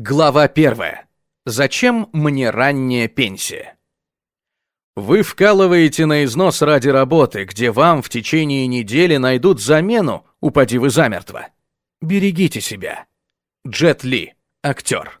Глава первая. Зачем мне ранняя пенсия? Вы вкалываете на износ ради работы, где вам в течение недели найдут замену, упади вы замертво. Берегите себя. Джет Ли, актер.